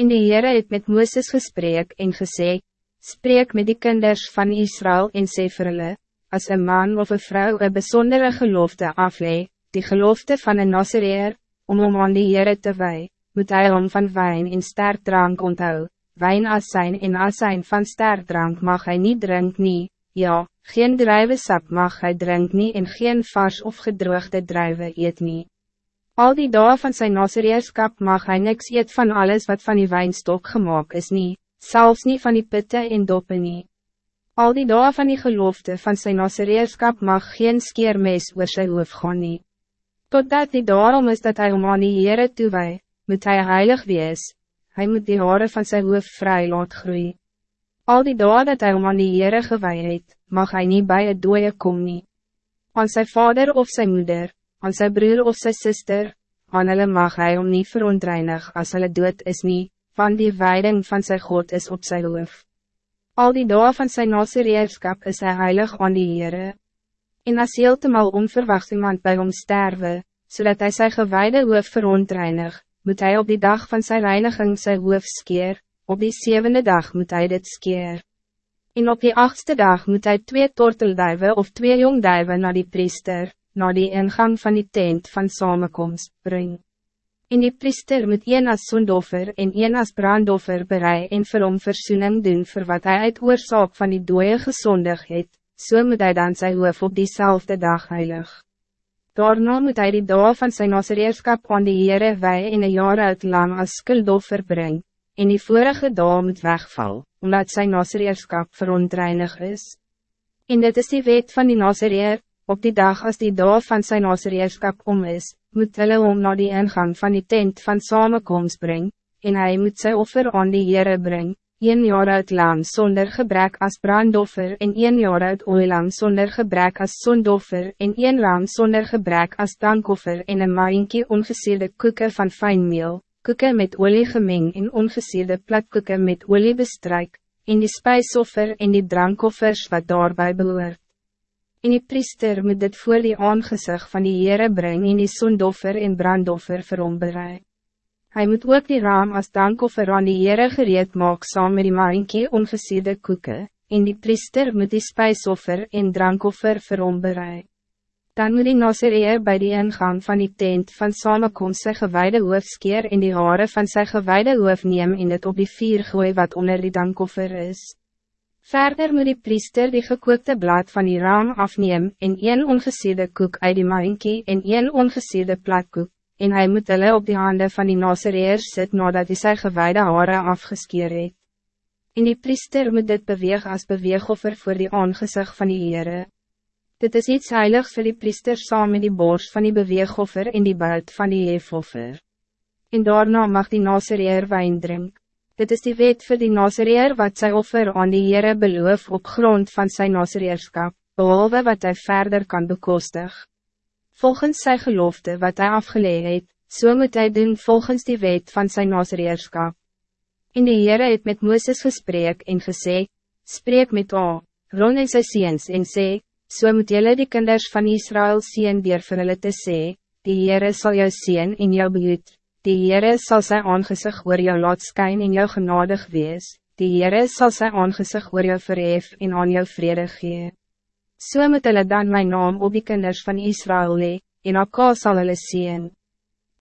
En die Heere het met Mooses gesprek en gesê, Spreek met die kinders van Israël en sê vir hulle, as een man of een vrouw een bijzondere gelofte aflee, die gelofte van een Nazareer, om om aan die Heere te wij, moet hij om van wijn en sterkdrank onthou, wijn asijn en asijn van sterkdrank mag hij niet drink nie, ja, geen druivensap mag hij drink nie en geen vars of gedroogde druiven eet nie. Al die dagen van zijn Nazareerskap mag hij niks eet van alles wat van die wijnstok gemaakt is niet, zelfs niet van die pitte en doppen niet. Al die dagen van die gelofte van zijn Nazareerskap mag geen skeermes oor sy hoof gaan nie. Totdat die daarom is dat hij om aan die Heere toewee, moet hij heilig wees, hij moet die haren van zijn hoof vrij laat groeien. Al die dagen dat hij om aan die Heere gewee het, mag hij niet bij het dooie kom nie. Aan zijn vader of zijn moeder, aan zijn broer of zijn zuster, aan hulle mag hij om niet verontreinig als hulle dood is niet, van die wijding van zijn God is op zijn hoof. Al die dagen van zijn Nazareerskap is hij heilig aan die Heere. En as heeltemal onverwacht iemand bij hom sterwe, zodat hij zijn gewijde hoof verontreinig, moet hij op die dag van zijn reiniging zijn hoof skeer, op die zevende dag moet hij dit skeer. En op die achtste dag moet hij twee tortelduiven of twee jongduiven naar die priester, naar die ingang van die tent van samenkomst, brengen. En die priester moet een as sondoffer en een as brandoffer berei en vir hom versoening doen voor wat hij uit oorzaak van die dooie gezondig het, so moet hij dan sy hoof op diezelfde dag heilig. Daarna moet hij die dag van zijn nasereerskap aan die Heere wij in een jaar uit lam as skuldoffer brengen, en die vorige dag moet wegval, omdat zijn nasereerskap verontreinig is. En dit is die wet van die nasereer, op die dag als die dag van zijn nasereerskap om is, moet hulle om naar die ingang van die tent van samenkomst brengen, en hij moet zijn offer aan die Heere brengen, een jaar uit lam zonder gebrek als brandoffer en een jaar uit oeilam zonder gebrek als zondoffer en een lam zonder gebrek als dankoffer en een maaienkie ongesierde koeken van fijn meel, koeken met olie gemeng en ongesierde platkoeken met olie bestrijk, en die spijsoffer en die drankoffers wat daarbij behoort. En die priester moet dit voor die aangezicht van die Heere brengen en die zondoffer en brandoffer vir hom bereid. Hij moet ook die raam als dankoffer aan die Heere gereed maak saam met die maankie ongesierde koeken, en die priester moet die spijsoffer en drankoffer vir hom bereid. Dan moet die Nazareer bij die ingang van die tent van samenkomst sy gewijde hoof skeer en die haren van sy gewijde hoof neem en het op die vier gooi wat onder die dankoffer is. Verder moet die priester die gekookte blad van die raam afneem en een ongesiede koek uit die maankie en een ongesiede platkoek, en hij moet hulle op die handen van die Nazareer sit nadat hij sy gewijde haren afgeskeer het. En die priester moet dit beweeg als beweegoffer voor die aangezicht van die Heere. Dit is iets heiligs voor die priester saam met die borst van die beweegoffer en die buit van die hefoffer. En daarna mag die Nazareer wijn drink. Dit is die wet voor die Nazareer wat sy offer aan die Heere beloof op grond van zijn Nazareerskap, behalve wat hij verder kan bekostig. Volgens zijn gelofte wat hij afgeleid het, so moet hij doen volgens die wet van zijn Nazareerskap. En die Heere het met Mooses gesprek en gesê, spreek met O, Ron en sy seens en sê, so moet jylle die kinders van Israël sien dier vir hulle te sê, die Heere sal jou sien en jou behoed, die Heere sal sy aangezig oor jou laat skyn en jou genadig wees, die Heere sal sy aangezig oor jou verhef en aan jou vrede gee. So moet hulle dan mijn naam op die kinders van Israël lee, en elkaar sal hulle sien.